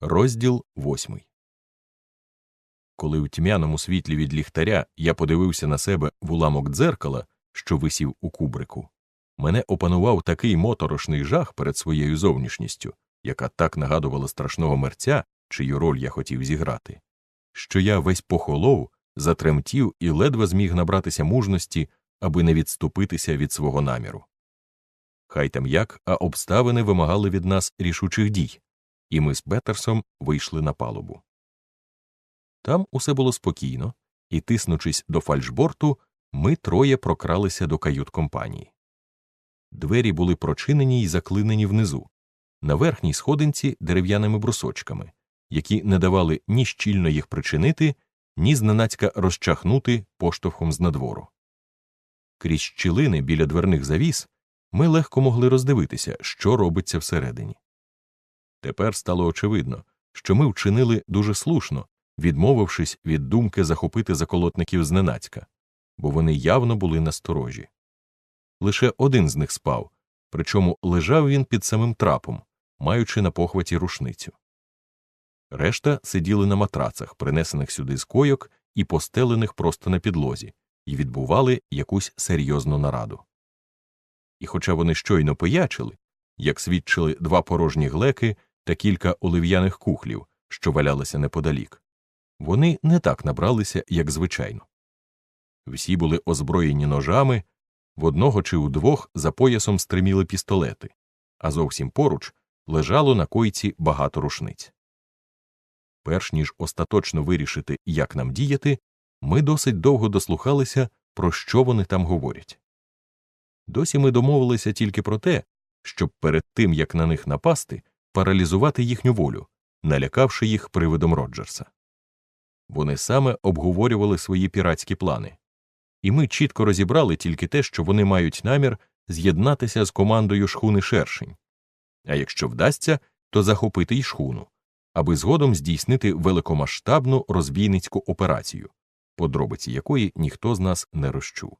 Розділ восьмий. Коли у тьмяному світлі від ліхтаря я подивився на себе в уламок дзеркала, що висів у кубрику, мене опанував такий моторошний жах перед своєю зовнішністю, яка так нагадувала страшного мерця, чию роль я хотів зіграти, що я весь похолов, затремтів і ледве зміг набратися мужності, аби не відступитися від свого наміру. Хай там як, а обставини вимагали від нас рішучих дій і ми з Петерсом вийшли на палубу. Там усе було спокійно, і, тиснучись до фальшборту, ми троє прокралися до кают компанії. Двері були прочинені й заклинені внизу, на верхній сходинці дерев'яними брусочками, які не давали ні щільно їх причинити, ні зненацька розчахнути поштовхом з надвору. Крізь щілини біля дверних завіс ми легко могли роздивитися, що робиться всередині. Тепер стало очевидно, що ми вчинили дуже слушно, відмовившись від думки захопити заколотників зненацька, бо вони явно були насторожі. Лише один з них спав, причому лежав він під самим трапом, маючи на похваті рушницю. Решта сиділи на матрацах, принесених сюди з койок і постелених просто на підлозі, і відбували якусь серйозну нараду. І хоча вони щойно поячили, як свідчили два порожні глеки та кілька олив'яних кухлів, що валялися неподалік. Вони не так набралися, як звичайно. Всі були озброєні ножами, в одного чи у двох за поясом стриміли пістолети, а зовсім поруч лежало на койці багато рушниць. Перш ніж остаточно вирішити, як нам діяти, ми досить довго дослухалися, про що вони там говорять. Досі ми домовилися тільки про те, щоб перед тим як на них напасти, паралізувати їхню волю, налякавши їх привидом Роджерса. Вони саме обговорювали свої піратські плани, і ми чітко розібрали тільки те, що вони мають намір з'єднатися з командою шхуни шершень, а якщо вдасться, то захопити й шхуну, аби згодом здійснити великомасштабну розбійницьку операцію, подробиці якої ніхто з нас не розчув.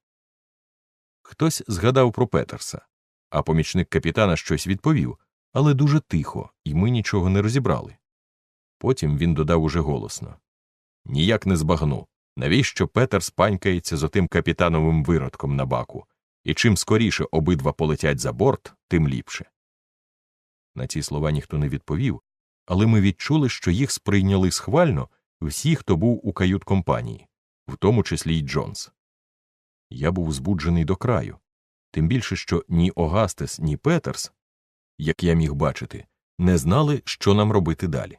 Хтось згадав про Петерса, а помічник капітана щось відповів, але дуже тихо, і ми нічого не розібрали. Потім він додав уже голосно Ніяк не збагну, навіщо Петер спанькається з отим капітановим виродком на баку, і чим скоріше обидва полетять за борт, тим ліпше. На ці слова ніхто не відповів, але ми відчули, що їх сприйняли схвально всі, хто був у кают компанії, в тому числі й Джонс. Я був збуджений до краю, тим більше, що ні Огастес, ні Петерс як я міг бачити, не знали, що нам робити далі.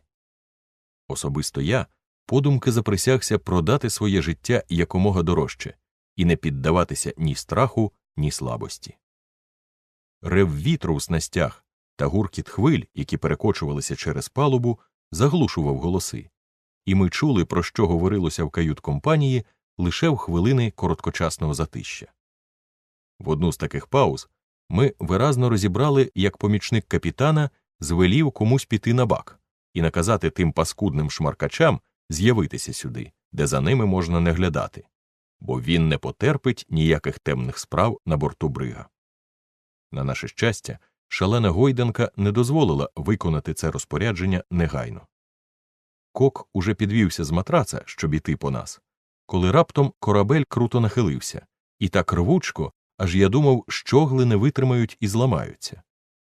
Особисто я подумки заприсягся продати своє життя якомога дорожче і не піддаватися ні страху, ні слабості. Рев вітру у снастях та гуркіт хвиль, які перекочувалися через палубу, заглушував голоси, і ми чули, про що говорилося в кают компанії лише в хвилини короткочасного затища. В одну з таких пауз ми виразно розібрали, як помічник капітана звелів комусь піти на бак і наказати тим паскудним шмаркачам з'явитися сюди, де за ними можна не глядати, бо він не потерпить ніяких темних справ на борту брига. На наше щастя, шалена гойданка не дозволила виконати це розпорядження негайно. Кок уже підвівся з матраца, щоб іти по нас, коли раптом корабель круто нахилився, і так рвучко, аж я думав, щогли не витримають і зламаються,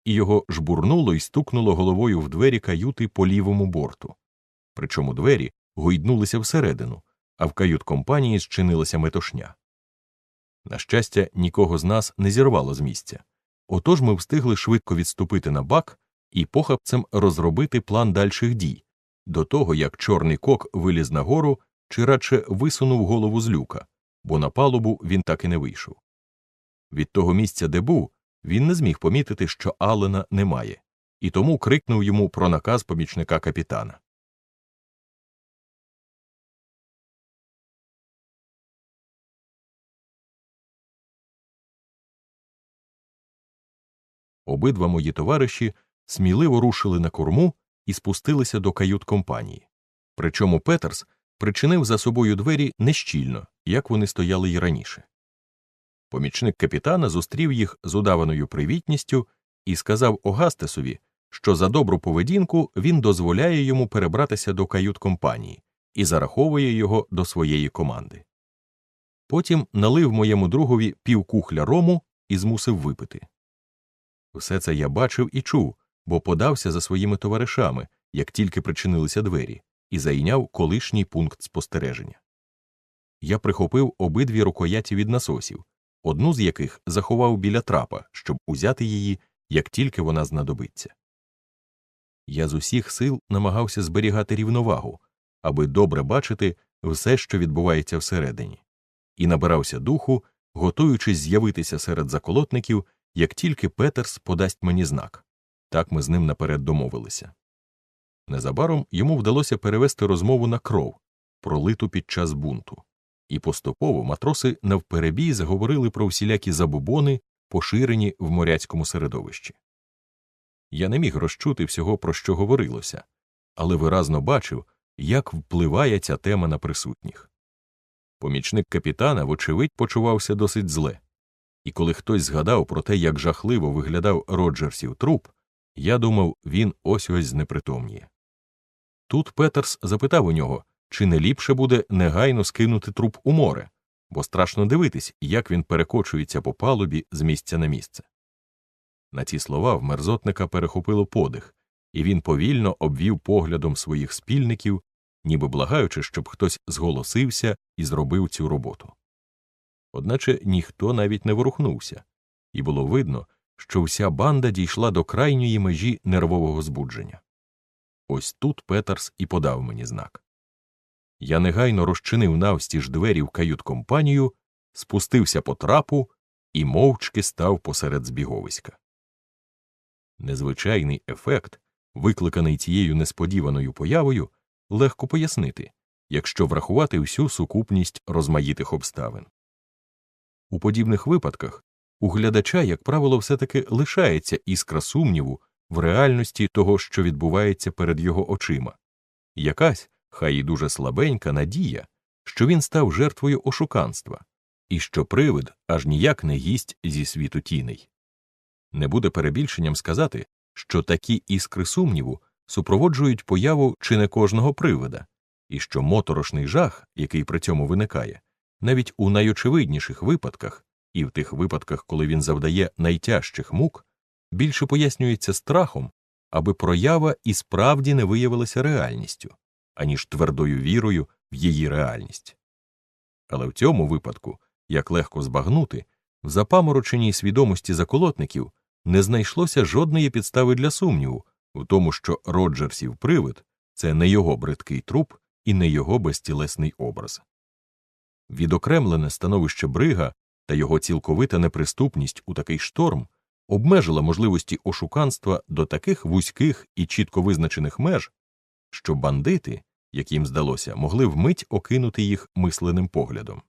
і його жбурнуло і стукнуло головою в двері каюти по лівому борту. Причому двері гойднулися всередину, а в кают компанії зчинилася метошня. На щастя, нікого з нас не зірвало з місця. Отож ми встигли швидко відступити на бак і похапцем розробити план дальших дій до того, як чорний кок виліз нагору чи радше висунув голову з люка, бо на палубу він так і не вийшов. Від того місця, де був, він не зміг помітити, що Аллена немає, і тому крикнув йому про наказ помічника капітана. Обидва мої товариші сміливо рушили на корму і спустилися до кают компанії. Причому Петерс причинив за собою двері нещільно, як вони стояли й раніше. Помічник капітана зустрів їх з удаваною привітністю і сказав Огастесові, що за добру поведінку він дозволяє йому перебратися до кают компанії і зараховує його до своєї команди. Потім налив моєму другові півкухля рому і змусив випити. Все це я бачив і чув, бо подався за своїми товаришами, як тільки причинилися двері, і зайняв колишній пункт спостереження. Я прихопив обидві рукояті від насосів, одну з яких заховав біля трапа, щоб узяти її, як тільки вона знадобиться. Я з усіх сил намагався зберігати рівновагу, аби добре бачити все, що відбувається всередині, і набирався духу, готуючись з'явитися серед заколотників, як тільки Петерс подасть мені знак. Так ми з ним наперед домовилися. Незабаром йому вдалося перевести розмову на кров, пролиту під час бунту, і поступово матроси навперебій заговорили про всілякі забубони, поширені в моряцькому середовищі. Я не міг розчути всього, про що говорилося, але виразно бачив, як впливає ця тема на присутніх. Помічник капітана, вочевидь, почувався досить зле, і коли хтось згадав про те, як жахливо виглядав Роджерсів труп, я думав, він ось ось знепритомніє. Тут Петерс запитав у нього, чи не ліпше буде негайно скинути труп у море, бо страшно дивитись, як він перекочується по палубі з місця на місце. На ці слова в мерзотника перехопило подих, і він повільно обвів поглядом своїх спільників, ніби благаючи, щоб хтось зголосився і зробив цю роботу. Одначе ніхто навіть не ворухнувся, і було видно, що вся банда дійшла до крайньої межі нервового збудження. Ось тут Петерс і подав мені знак. Я негайно розчинив навстіж двері в кают компанію, спустився по трапу і мовчки став посеред збіговиська. Незвичайний ефект, викликаний цією несподіваною появою, легко пояснити, якщо врахувати всю сукупність розмаїтих обставин. У подібних випадках у глядача, як правило, все таки лишається іскра сумніву в реальності того, що відбувається перед його очима, якась, хай і дуже слабенька надія, що він став жертвою ошуканства, і що привид аж ніяк не гість зі світу тіней. Не буде перебільшенням сказати, що такі іскри сумніву супроводжують появу чи не кожного привида, і що моторошний жах, який при цьому виникає, навіть у найочевидніших випадках, і в тих випадках, коли він завдає найтяжчих мук, більше пояснюється страхом, аби проява і справді не виявилася реальністю, аніж твердою вірою в її реальність. Але в цьому випадку, як легко збагнути, в запамороченій свідомості заколотників не знайшлося жодної підстави для сумніву в тому, що Роджерсів привид це не його бридкий труп і не його безтілесний образ. Відокремлене становище брига та його цілковита неприступність у такий шторм обмежила можливості ошуканства до таких вузьких і чітко визначених меж, що бандити, як їм здалося, могли вмить окинути їх мисленим поглядом.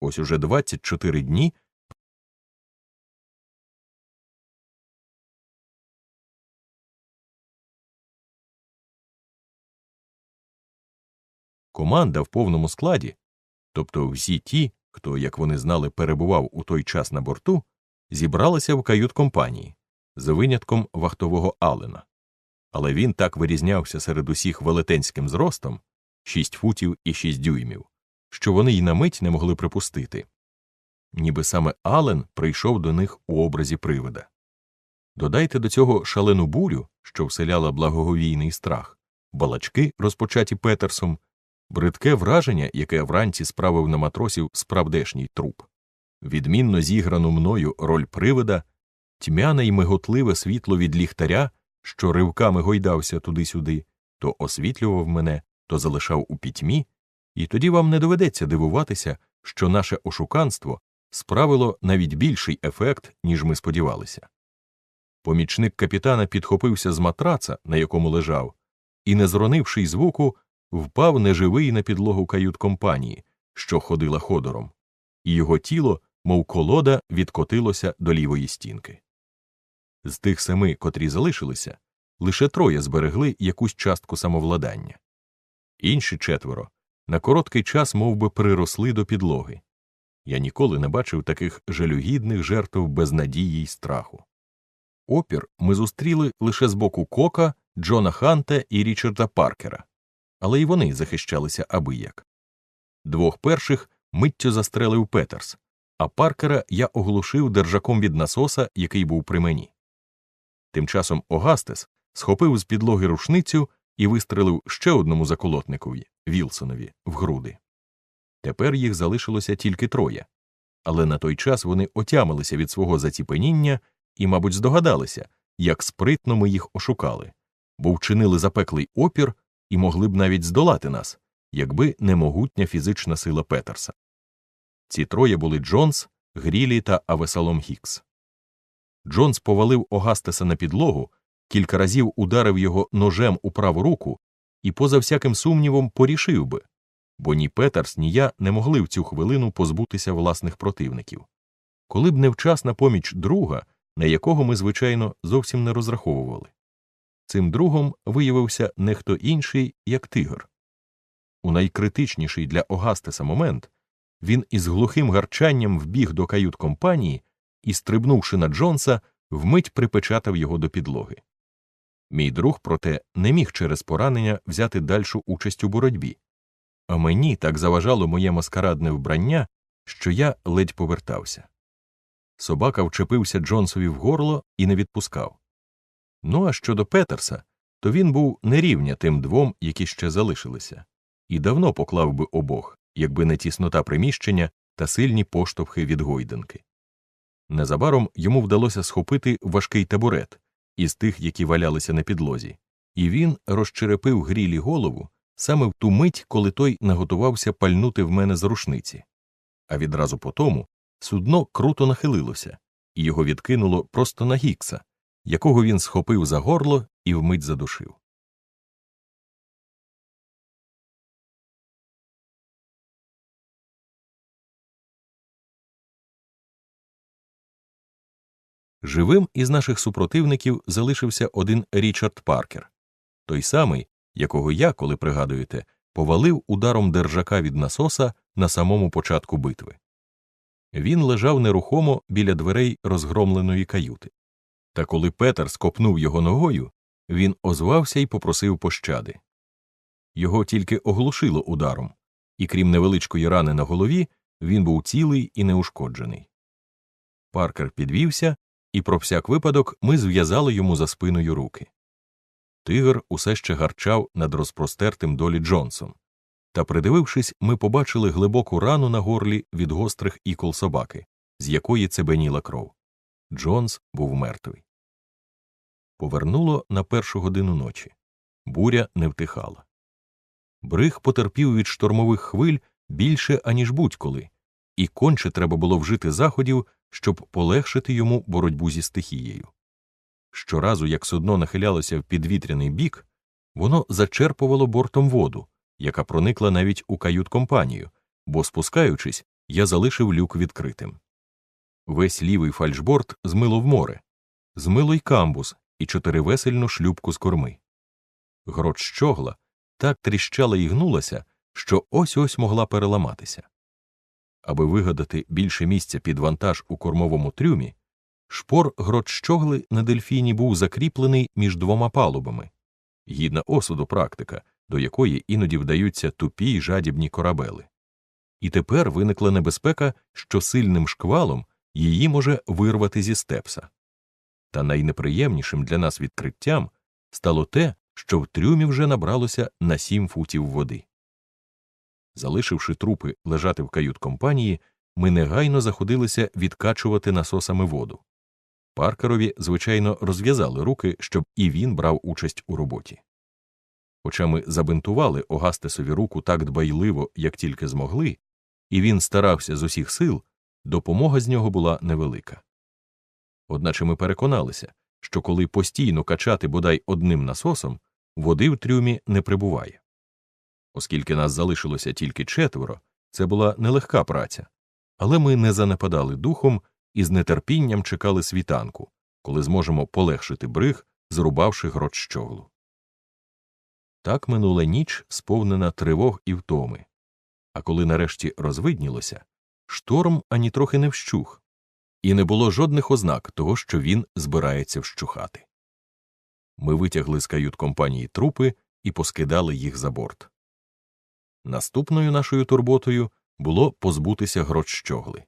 Ось уже 24 дні команда в повному складі, тобто всі ті, хто, як вони знали, перебував у той час на борту, зібралися в кают компанії за винятком вахтового Алена. Але він так вирізнявся серед усіх велетенським зростом 6 футів і 6 дюймів, що вони й на мить не могли припустити. Ніби саме Ален прийшов до них у образі привида. Додайте до цього шалену бурю, що вселяла благоговійний страх, балачки, розпочаті Петерсом, бридке враження, яке вранці справив на матросів справдешній труп, відмінно зіграну мною роль привида, тьмяне й миготливе світло від ліхтаря, що ривками гойдався туди-сюди, то освітлював мене, то залишав у пітьмі, і тоді вам не доведеться дивуватися, що наше ошуканство справило навіть більший ефект, ніж ми сподівалися. Помічник капітана підхопився з матраца, на якому лежав, і, не зронивши й звуку, впав неживий на підлогу кают компанії, що ходила ходором, і його тіло, мов колода, відкотилося до лівої стінки. З тих семи, котрі залишилися, лише троє зберегли якусь частку самовладання. Інші четверо на короткий час мов би, приросли до підлоги. Я ніколи не бачив таких жалюгідних жертв безнадії й страху. Опір ми зустріли лише з боку Кока, Джона Ханта і Річарда Паркера, але й вони захищалися абияк. Двох перших миттю застрелив Петерс, а Паркера я оглушив держаком від насоса, який був при мені. Тим часом Огастес схопив з підлоги рушницю і вистрелив ще одному заколотникові Вілсонові в груди. Тепер їх залишилося тільки троє, але на той час вони отямилися від свого заціпеніння і, мабуть, здогадалися, як спритно ми їх ошукали, бо вчинили запеклий опір і могли б навіть здолати нас, якби не могутня фізична сила Петерса. Ці троє були Джонс, Грілі та Авесалом Гікс. Джонс повалив Огастеса на підлогу, кілька разів ударив його ножем у праву руку і, поза всяким сумнівом, порішив би, бо ні Петерс, ні я не могли в цю хвилину позбутися власних противників. Коли б невчасна поміч друга, на якого ми, звичайно, зовсім не розраховували. Цим другом виявився не хто інший, як тигр. У найкритичніший для Огастеса момент він із глухим гарчанням вбіг до кают компанії і, стрибнувши на Джонса, вмить припечатав його до підлоги. Мій друг, проте, не міг через поранення взяти дальшу участь у боротьбі, а мені так заважало моє маскарадне вбрання, що я ледь повертався. Собака вчепився Джонсові в горло і не відпускав. Ну а щодо Петерса, то він був нерівня тим двом, які ще залишилися, і давно поклав би обох, якби не тіснота приміщення та сильні поштовхи від гойданки. Незабаром йому вдалося схопити важкий табурет із тих, які валялися на підлозі, і він розчерепив грілі голову саме в ту мить, коли той наготувався пальнути в мене з рушниці. А відразу по тому судно круто нахилилося, і його відкинуло просто на гікса, якого він схопив за горло і вмить задушив. Живим із наших супротивників залишився один Річард Паркер, той самий, якого я, коли пригадуєте, повалив ударом держака від насоса на самому початку битви. Він лежав нерухомо біля дверей розгромленої каюти. Та коли Петер скопнув його ногою, він озвався і попросив пощади. Його тільки оглушило ударом, і крім невеличкої рани на голові, він був цілий і неушкоджений. Паркер підвівся, і про всяк випадок ми зв'язали йому за спиною руки. Тигр усе ще гарчав над розпростертим долі Джонсом. Та, придивившись, ми побачили глибоку рану на горлі від гострих ікол собаки, з якої цебеніла кров. Джонс був мертвий. Повернуло на першу годину ночі. Буря не втихала. Бриг потерпів від штормових хвиль більше, аніж будь-коли, і конче треба було вжити заходів, щоб полегшити йому боротьбу зі стихією. Щоразу, як судно нахилялося в підвітряний бік, воно зачерпувало бортом воду, яка проникла навіть у кают компанію, бо, спускаючись, я залишив люк відкритим. Весь лівий фальшборд змило в море, змило й камбус і чотиривесельну шлюбку з корми. Грот щогла так тріщала і гнулася, що ось ось могла переламатися. Аби вигадати більше місця під вантаж у кормовому трюмі, шпор грот щогли на дельфіні був закріплений між двома палубами, гідна осуду практика, до якої іноді вдаються тупі й жадібні корабели. І тепер виникла небезпека, що сильним шквалом її може вирвати зі степса. Та найнеприємнішим для нас відкриттям стало те, що в трюмі вже набралося на сім футів води. Залишивши трупи лежати в кают компанії, ми негайно заходилися відкачувати насосами воду. Паркерові, звичайно, розв'язали руки, щоб і він брав участь у роботі. Хоча ми забинтували Огастесові руку так дбайливо, як тільки змогли, і він старався з усіх сил, допомога з нього була невелика. Одначе ми переконалися, що коли постійно качати бодай одним насосом, води в трюмі не прибуває. Оскільки нас залишилося тільки четверо, це була нелегка праця, але ми не занепадали духом і з нетерпінням чекали світанку, коли зможемо полегшити бриг, зрубавши грот щоглу. Так минула ніч, сповнена тривог і втоми. А коли нарешті розвиднілося, шторм ані трохи не вщух, і не було жодних ознак того, що він збирається вщухати. Ми витягли з кают компанії трупи і поскидали їх за борт. Наступною нашою турботою було позбутися гроч щогли.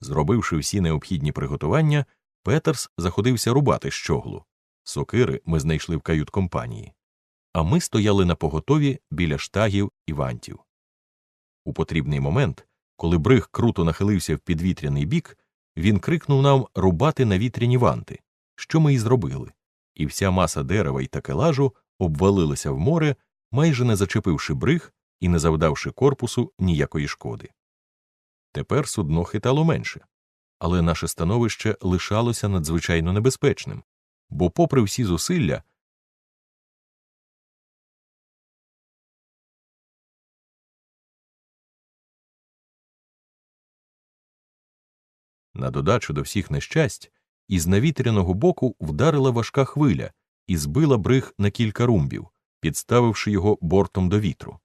Зробивши всі необхідні приготування, Петерс заходився рубати щоглу. Сокири ми знайшли в кают компанії, а ми стояли на поготові біля штагів і вантів. У потрібний момент, коли бриг круто нахилився в підвітряний бік, він крикнув нам рубати на вітряні ванти, що ми й зробили, і вся маса дерева й такелажу обвалилася в море, майже не зачепивши бриг і не завдавши корпусу ніякої шкоди. Тепер судно хитало менше, але наше становище лишалося надзвичайно небезпечним, бо, попри всі зусилля, на додачу до всіх нещасть, із навітряного боку вдарила важка хвиля і збила бриг на кілька румбів, підставивши його бортом до вітру.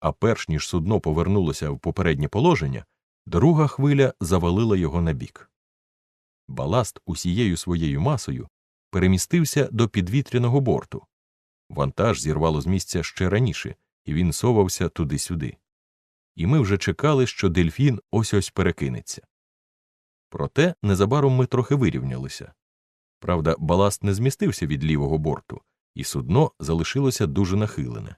А перш ніж судно повернулося в попереднє положення, друга хвиля завалила його на бік. Баласт усією своєю масою перемістився до підвітряного борту. Вантаж зірвало з місця ще раніше, і він совався туди-сюди. І ми вже чекали, що дельфін ось ось перекинеться. Проте незабаром ми трохи вирівнялися. Правда, баласт не змістився від лівого борту, і судно залишилося дуже нахилене.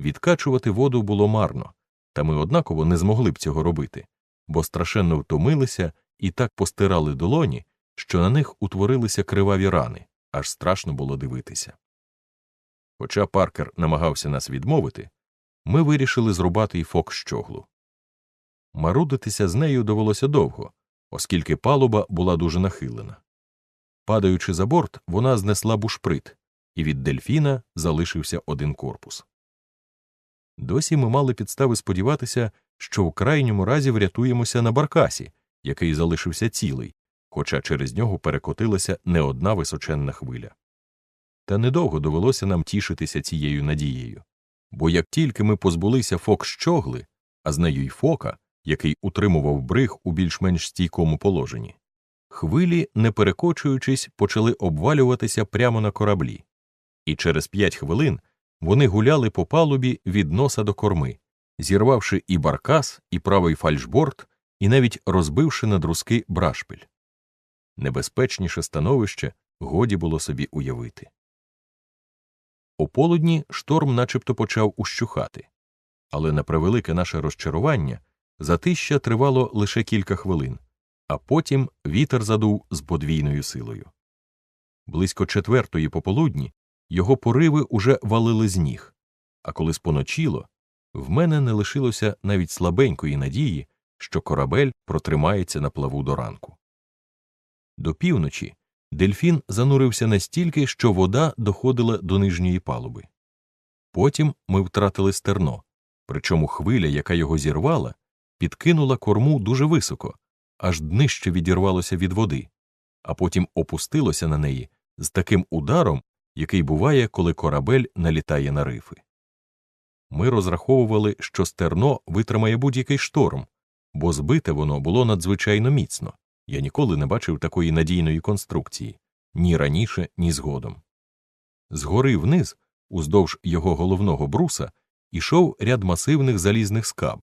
Відкачувати воду було марно, та ми однаково не змогли б цього робити, бо страшенно втомилися і так постирали долоні, що на них утворилися криваві рани, аж страшно було дивитися. Хоча Паркер намагався нас відмовити, ми вирішили зрубати й фок щоглу. Марудитися з нею довелося довго, оскільки палуба була дуже нахилена. Падаючи за борт, вона знесла бушприт, і від дельфіна залишився один корпус. Досі ми мали підстави сподіватися, що в крайньому разі врятуємося на баркасі, який залишився цілий, хоча через нього перекотилася не одна височенна хвиля. Та недовго довелося нам тішитися цією надією, бо як тільки ми позбулися фок щогли, а з нею й фока, який утримував бриг у більш-менш стійкому положенні, хвилі, не перекочуючись, почали обвалюватися прямо на кораблі, і через п'ять хвилин вони гуляли по палубі від носа до корми, зірвавши і баркас, і правий фальшборд, і навіть розбивши на друзки брашпиль. Небезпечніше становище годі було собі уявити. О полудні шторм начебто почав ущухати, але на превелике наше розчарування затища тривало лише кілька хвилин, а потім вітер задув з подвійною силою. Близько четвертої пополудні його пориви уже валили з ніг, а коли споночило, в мене не лишилося навіть слабенької надії, що корабель протримається на плаву до ранку. До півночі дельфін занурився настільки, що вода доходила до нижньої палуби. Потім ми втратили стерно, причому хвиля, яка його зірвала, підкинула корму дуже високо, аж днище відірвалося від води, а потім опустилося на неї з таким ударом, який буває, коли корабель налітає на рифи. Ми розраховували, що стерно витримає будь-який шторм, бо збите воно було надзвичайно міцно. Я ніколи не бачив такої надійної конструкції ні раніше, ні згодом. Згори вниз, уздовж його головного бруса, ішов ряд масивних залізних скаб.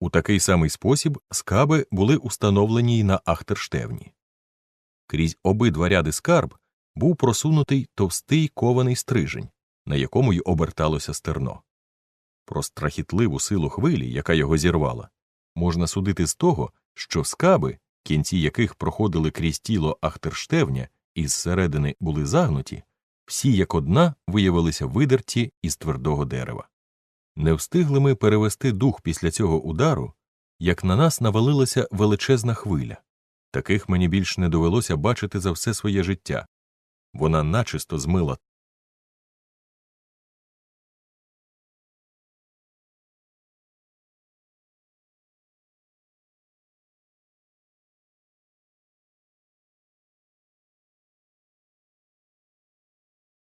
У такий самий спосіб скаби були установлені й на Ахтерштевні. Крізь обидва ряди скарб був просунутий товстий кований стрижень, на якому й оберталося стерно. Про страхітливу силу хвилі, яка його зірвала, можна судити з того, що скаби, кінці яких проходили крізь тіло Ахтерштевня і зсередини були загнуті, всі як одна виявилися видерті із твердого дерева. Не встигли ми перевести дух після цього удару, як на нас навалилася величезна хвиля. Таких мені більш не довелося бачити за все своє життя. Вона начисто змила